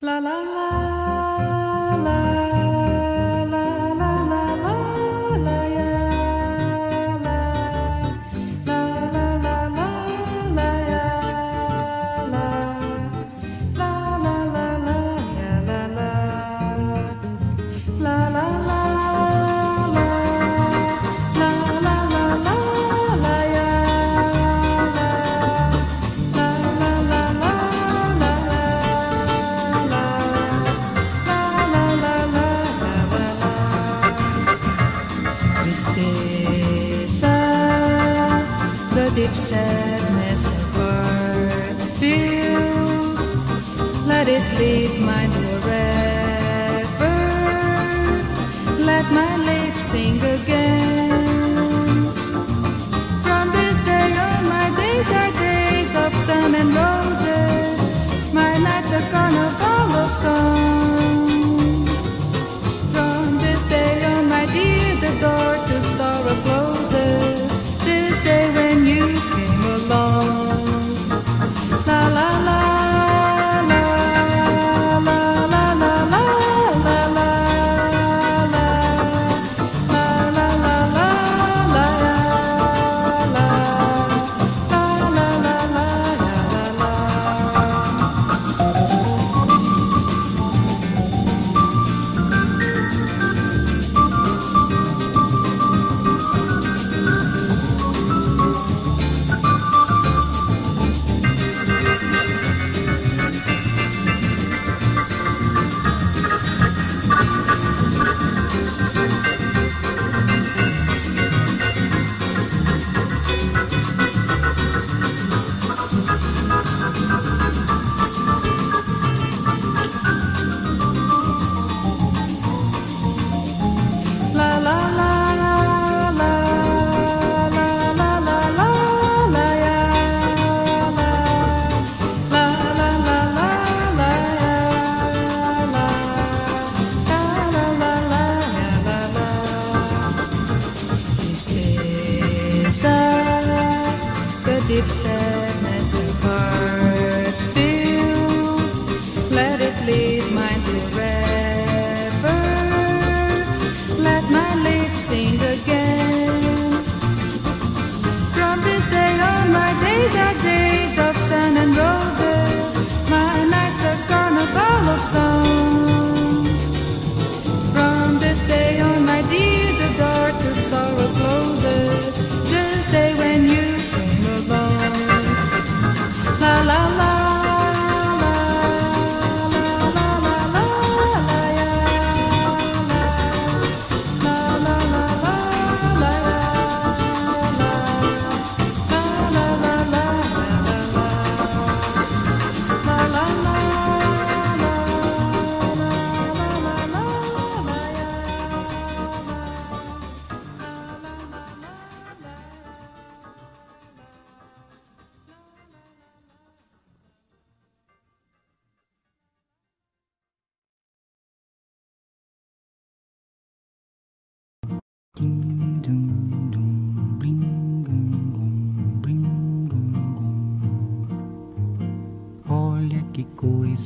啦啦啦。Deep sadness bird feels. Let it leave mine forever. Let my lips sing again. From this day on, my days are days of sun and roses. My nights are carnival of song. From this day on, my dear, the door to sorrow closes.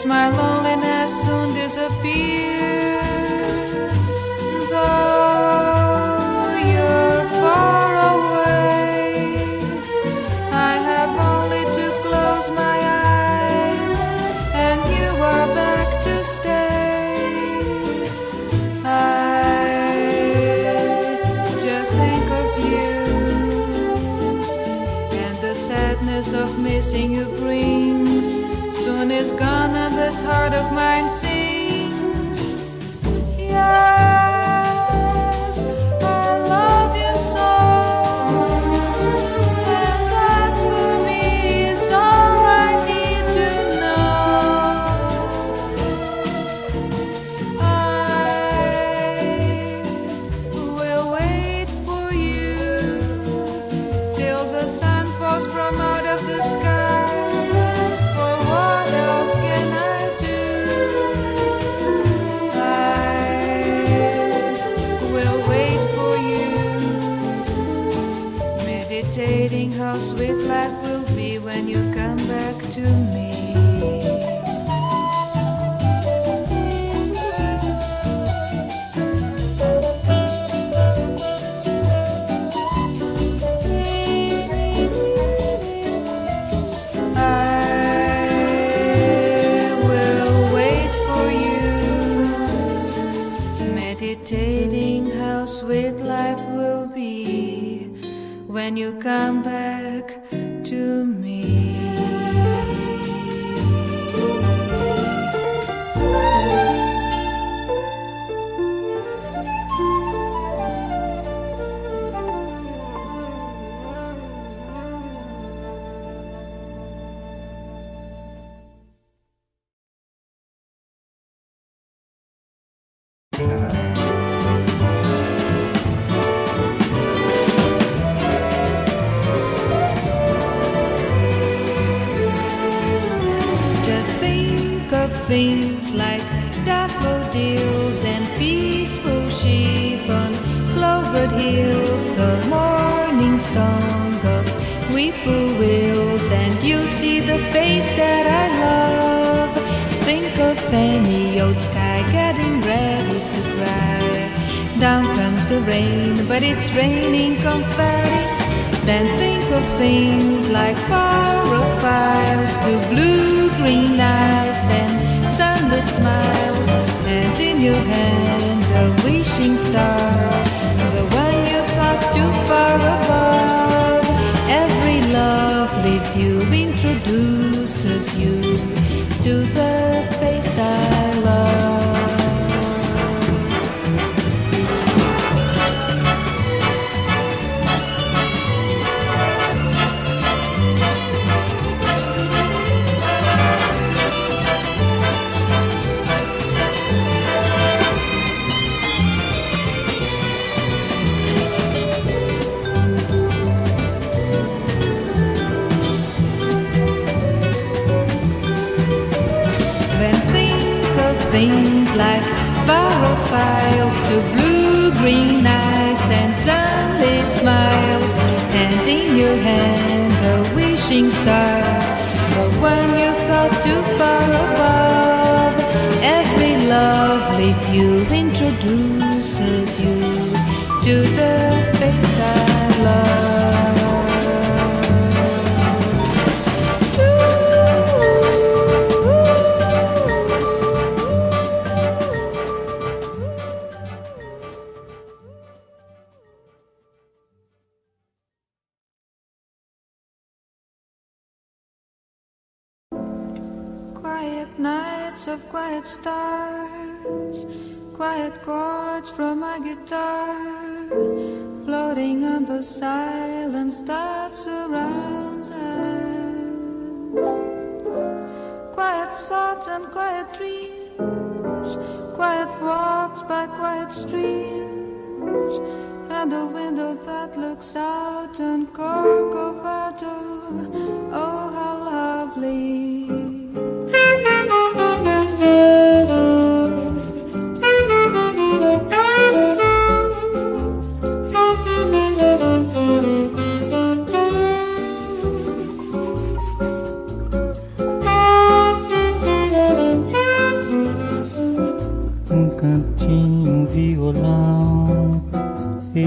Makes my loneliness in your hand a wishing star, the one you thought too far above. Every lovely view introduces you to the quiet stars, quiet chords from my guitar, floating on the silence that surrounds us. Quiet thoughts and quiet dreams, quiet walks by quiet streams, and a window that looks out on Corcovado. Oh, how lovely!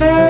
Quero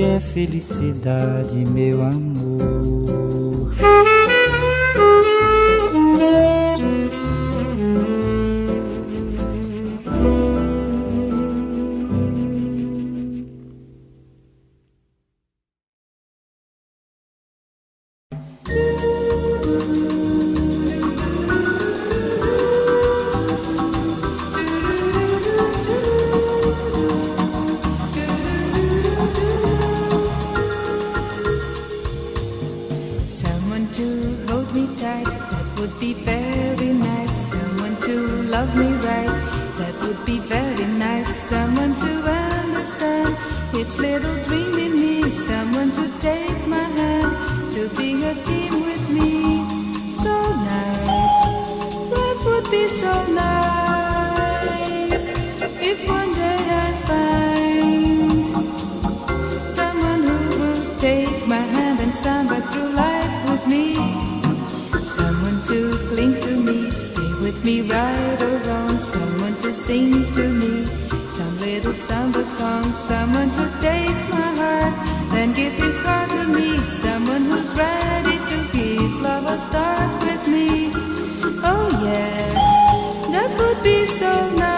é felicidade, meu amor. right or wrong, someone to sing to me, some little samba song, someone to take my heart, then give his heart to me, someone who's ready to give love a start with me. Oh yes, that would be so nice.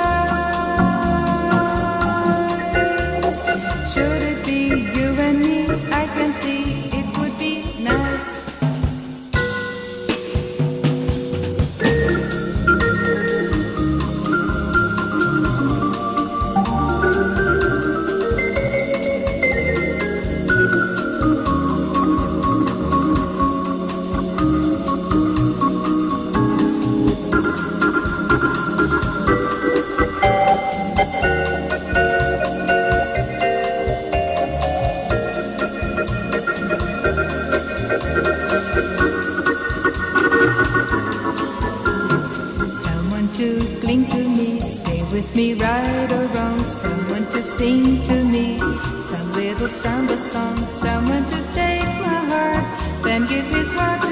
with me, right or wrong. Someone to sing to me, some little samba song. Someone to take my heart, then give his heart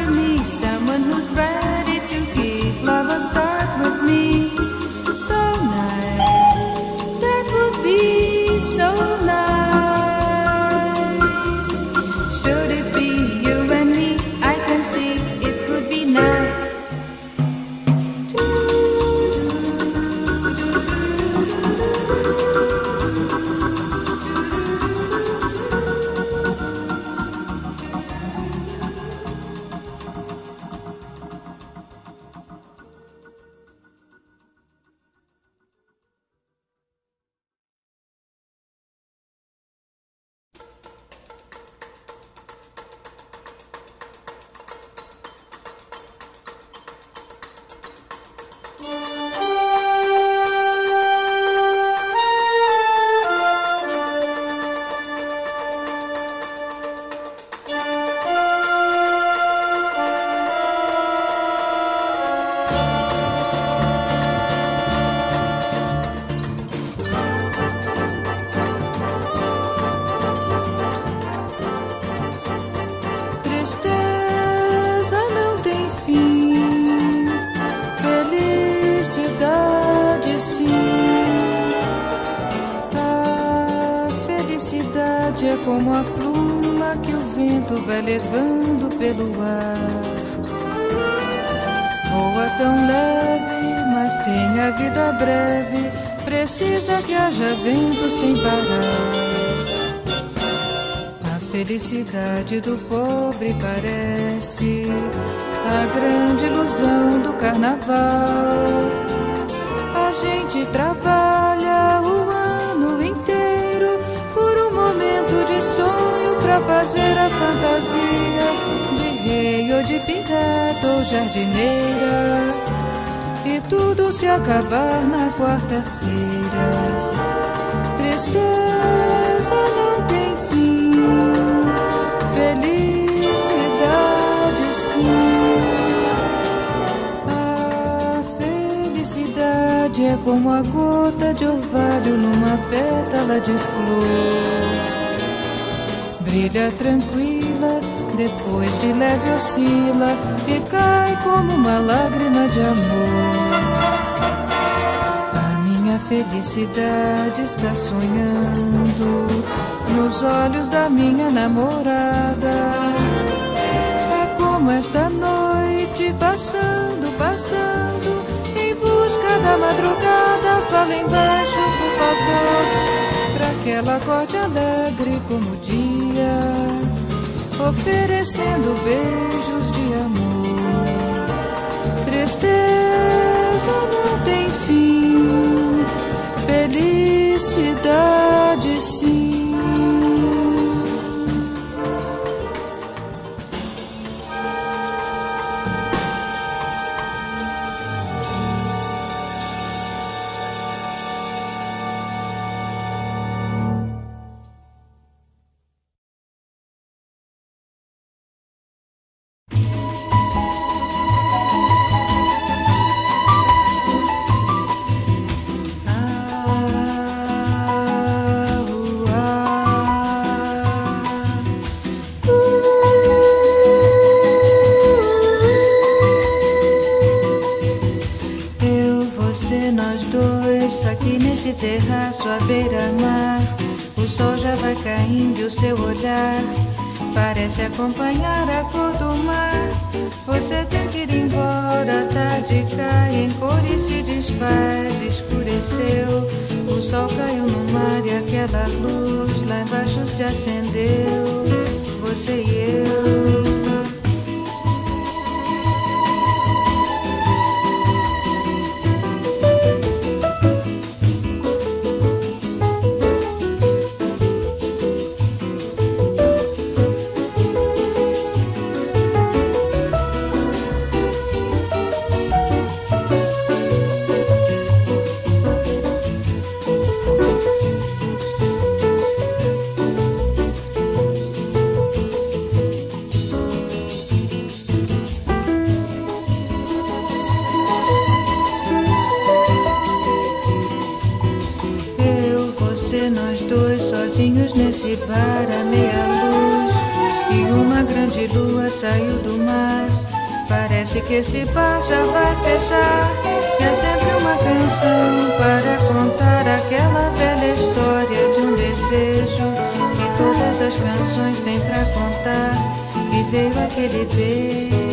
do pobre parece a grande ilusão do carnaval. A gente trabalha o ano inteiro por um momento de sonho pra fazer a fantasia de rei ou de pintada ou jardineira. E tudo se acabar na quarta-feira. Como a gota de orvalho numa pétala de flor. Brilha tranquila, depois de leve oscila e cai como uma lágrima de amor. A minha felicidade está sonhando nos olhos da minha namorada. É como esta noite passando, passando da madrugada. Fala embaixo, por favor, pra que ela acorde alegre como o dia, oferecendo beijos de amor. Tristeza não tem fim, felicidade acompanhar que esse bar já vai fechar. E é sempre uma canção para contar aquela velha história de um desejo que todas as canções têm para contar. E veio aquele beijo.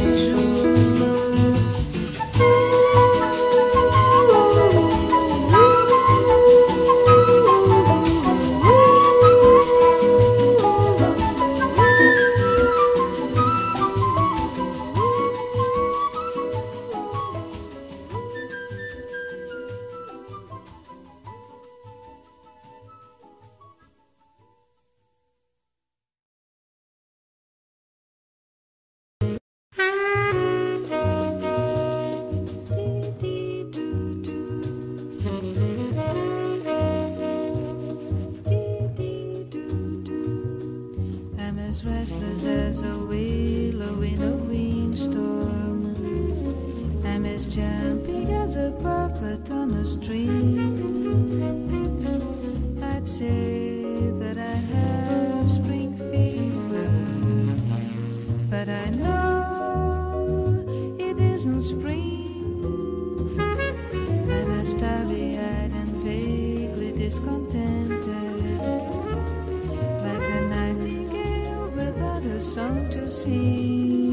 Haven't sing.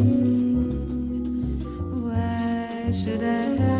the should I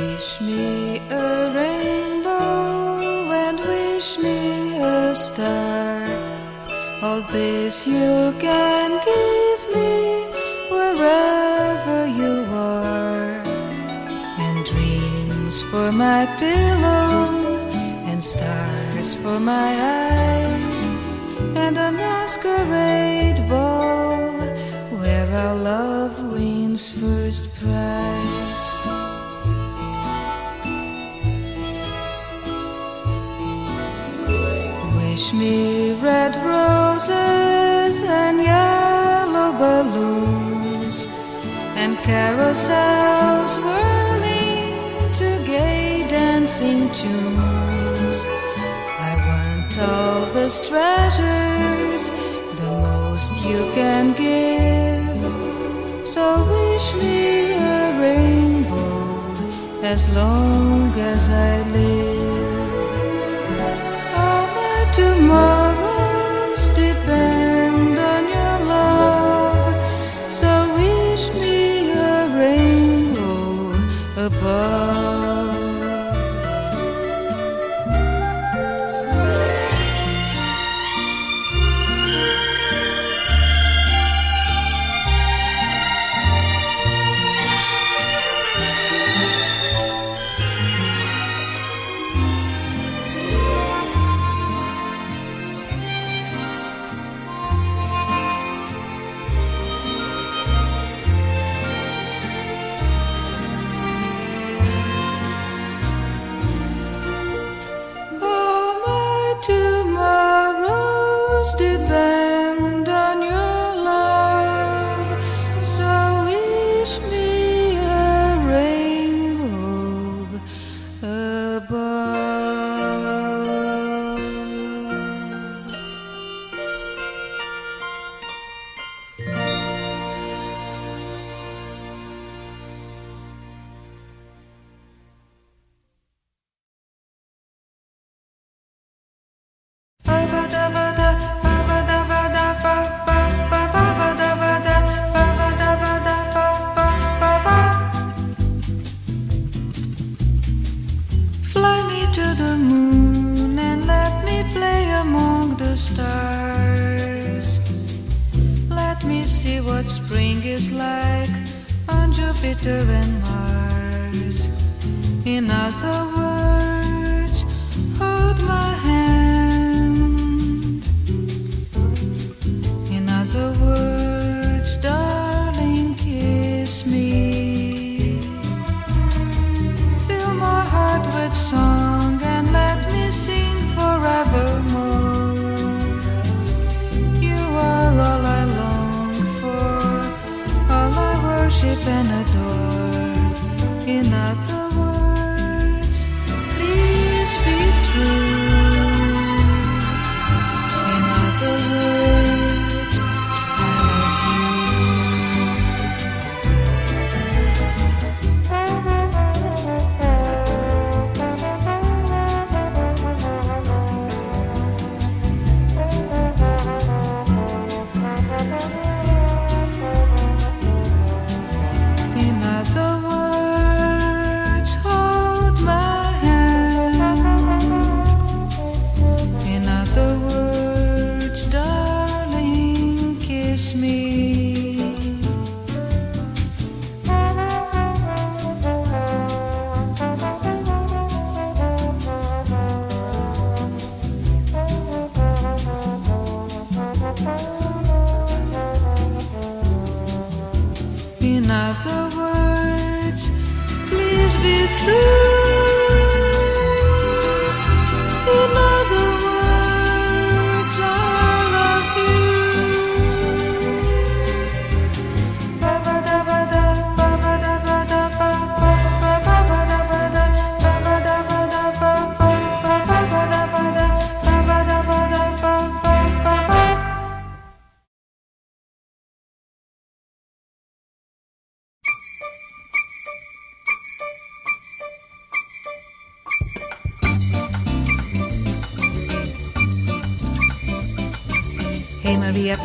Wish me a rainbow and wish me a star. All this you can give me wherever you are. And dreams for my pillow, and stars for my eyes, and a masquerade ball where our love wins first prize. Me red roses and yellow balloons and carousels whirling to gay dancing tunes. I want all those treasures, the most you can give. So wish me a rainbow as long as I live. Above. Tomorrows depend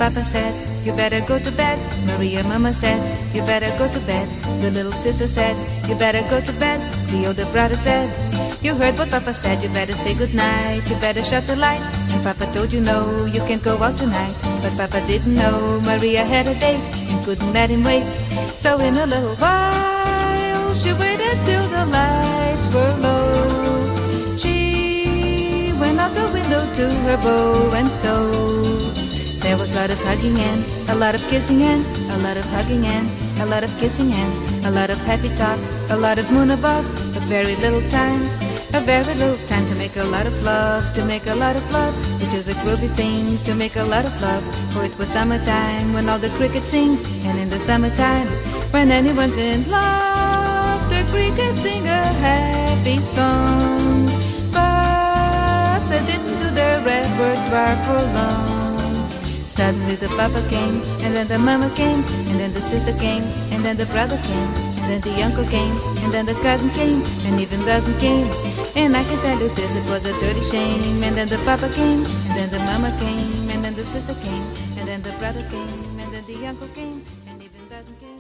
Papa said, you better go to bed. Maria, Mama said, you better go to bed. The little sister said, you better go to bed. The older brother said, you heard what Papa said, you better say good night. You better shut the light. And Papa told you no, you can't go out tonight. But Papa didn't know Maria had a date and couldn't let him wait. So in a little while, she waited till the lights were low. She went out the window to her beau and so there was a lot of hugging and a lot of kissing and a lot of hugging and a lot of kissing and a lot of happy talk, a lot of moon above, but very little time, a very little time to make a lot of love, to make a lot of love, which is a groovy thing to make a lot of love. For it was summertime when all the crickets sing, and in the summertime when anyone's in love, the crickets sing a happy song. But they didn't do their repertoire for long. Suddenly the papa came, and then the mama came, and then the sister came, and then the brother came, and then the uncle came, and then the cousin came, and even cousin came. And I can tell you this, it was a dirty shame. And then the papa came, and then the mama came, and then the sister came, and then the brother came, and then the uncle came, and even cousin came.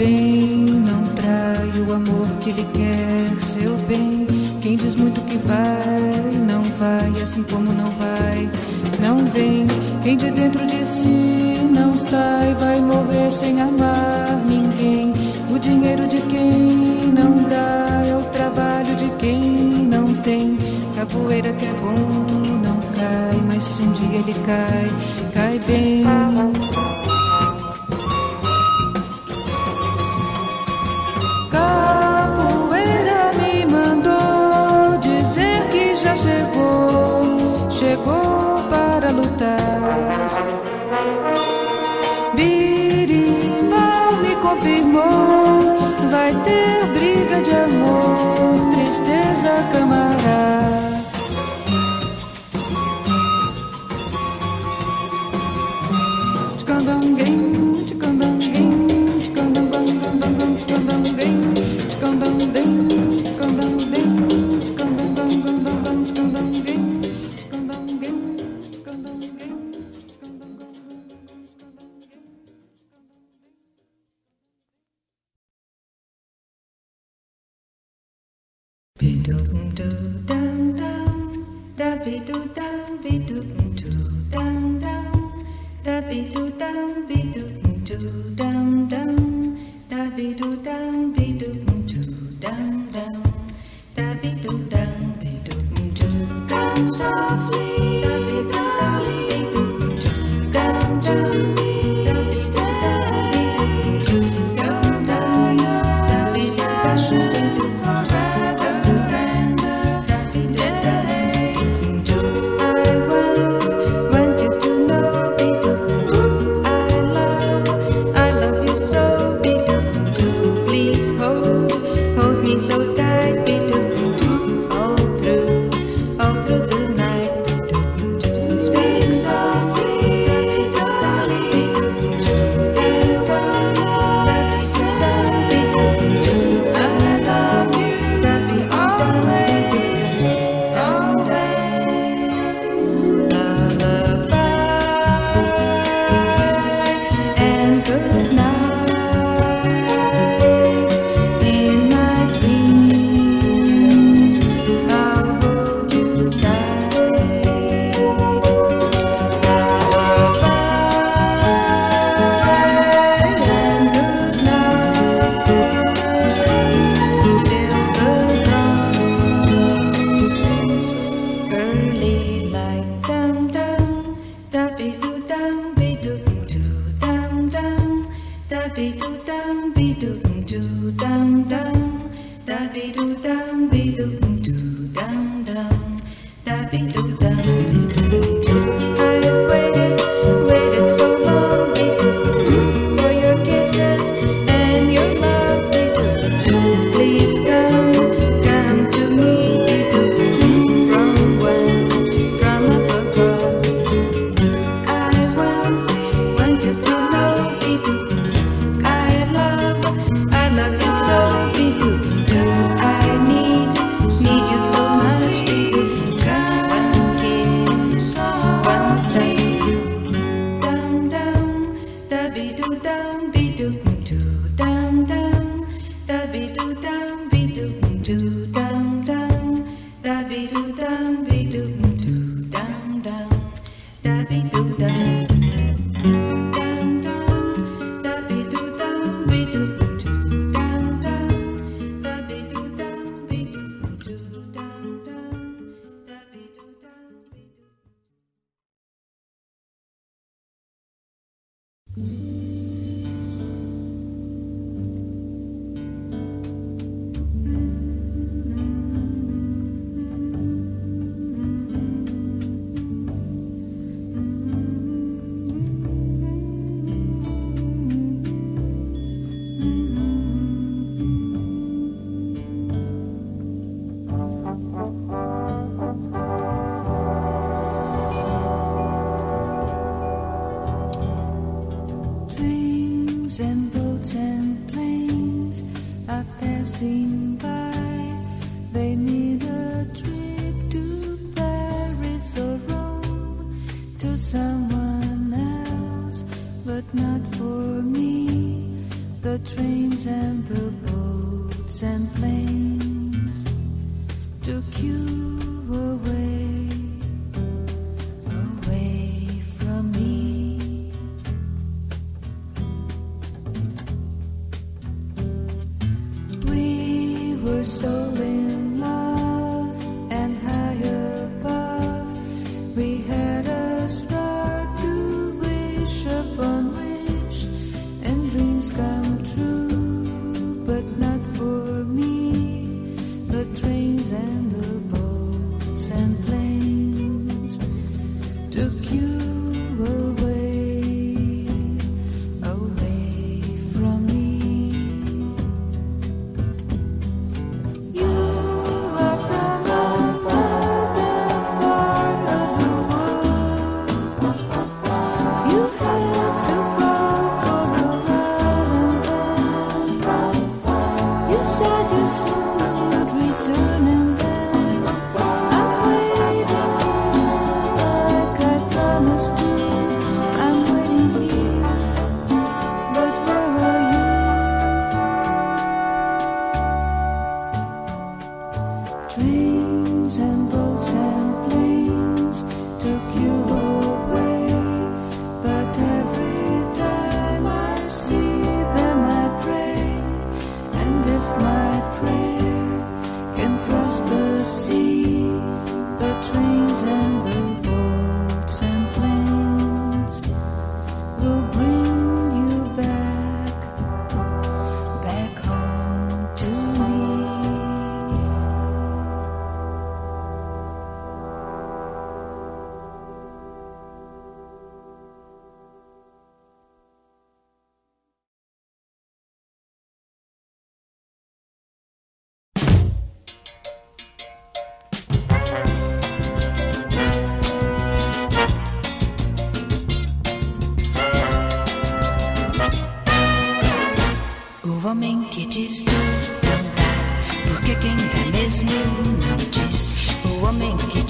bem, não trai o amor que lhe quer seu bem. Quem diz muito que vai, não vai, assim como não vai, não vem. Quem de dentro de si não sai, vai morrer sem amar ninguém. O dinheiro de quem não dá é o trabalho de quem não tem. Capoeira que é bom, não cai, mas se um dia ele cai, cai bem. do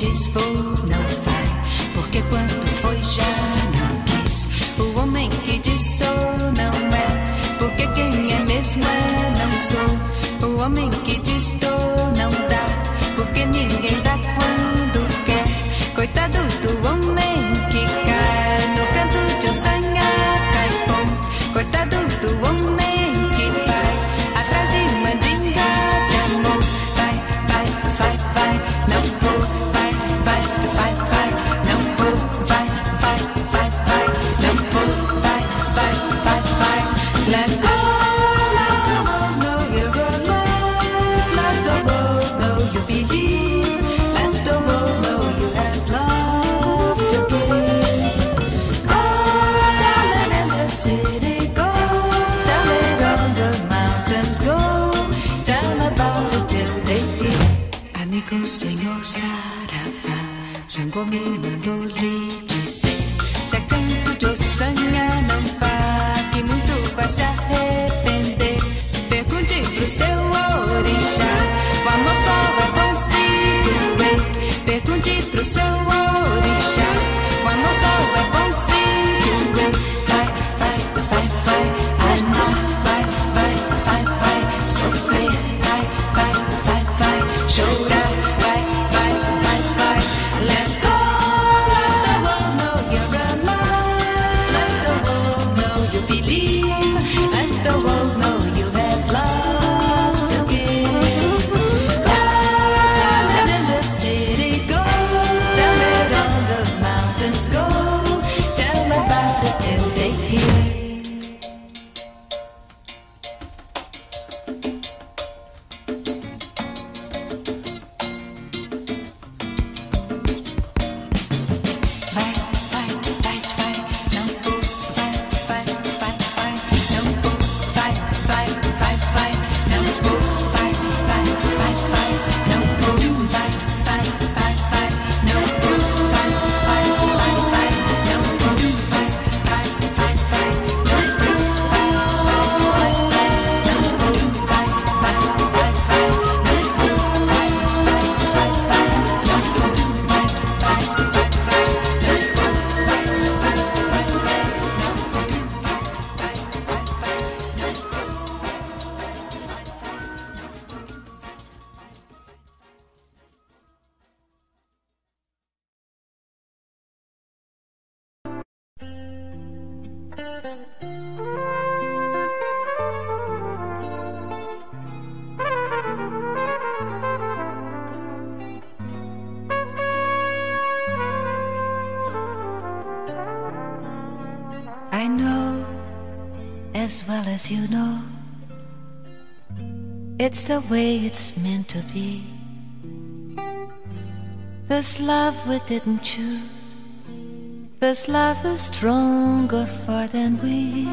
diz vou, não vai, porque quando foi já não quis. O homem que diz sou, não é, porque quem é mesmo é, não sou. O homem que diz tô, não dá, porque ninguém dá quando quer. Coitado mandou lhe dizer Se é canto de ossanha, não pague muito, vai se arrepender. Pergunte pro seu orixá O amor só é bom se doer. Pergunte pro seu orixá O amor só é bom se you know. It's the way it's meant to be. This love we didn't choose. This love is stronger far than we.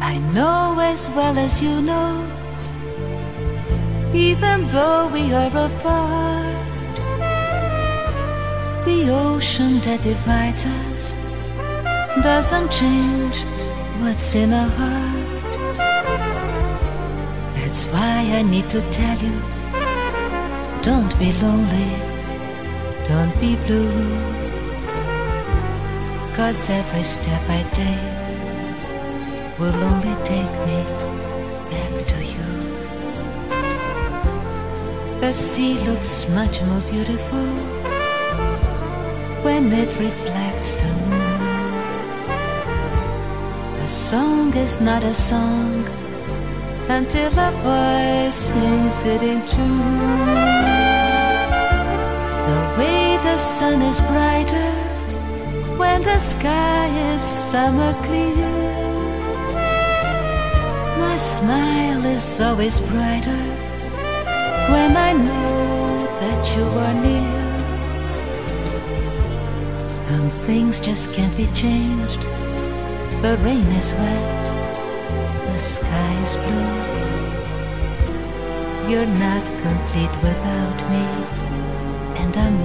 I know as well as you know. Even though we are apart, the ocean that divides us doesn't change what's in our heart. That's why I need to tell you don't be lonely, don't be blue. Cause every step I take will only take me back to you. The sea looks much more beautiful when it reflects the moon. Song is not a song until a voice sings it in tune. The way the sun is brighter when the sky is summer clear. My smile is always brighter when I know that you are near. Some things just can't be changed the rain is wet, the sky is blue. You're not complete without me, and I'm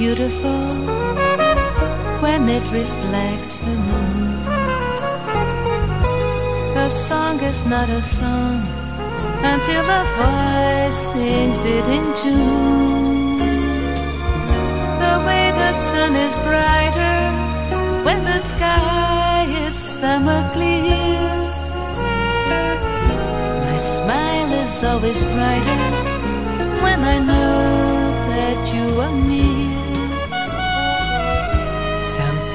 beautiful when it reflects the moon. A song is not a song until a voice sings it in tune. The way the sun is brighter when the sky is summer clear. My smile is always brighter when I know that you are near.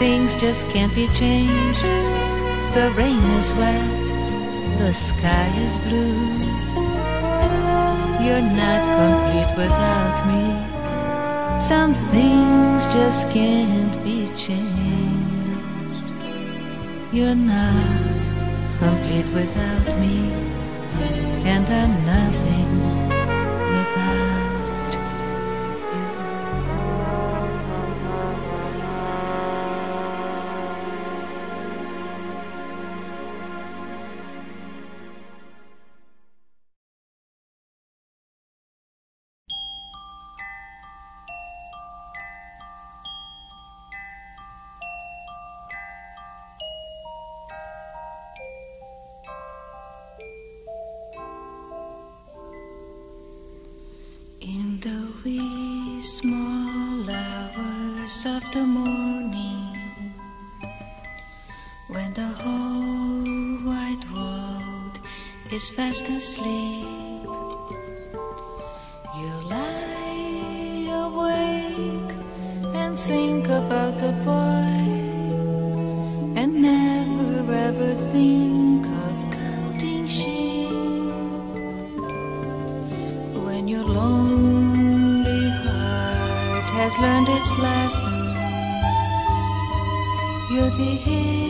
Things just can't be changed. The rain is wet, the sky is blue. You're not complete without me. Some things just can't be changed. You're not complete without me, and I'm nothing is fast asleep. You lie awake and think about the boy and never ever think of counting sheep. When your lonely heart has learned its lesson, you'll be if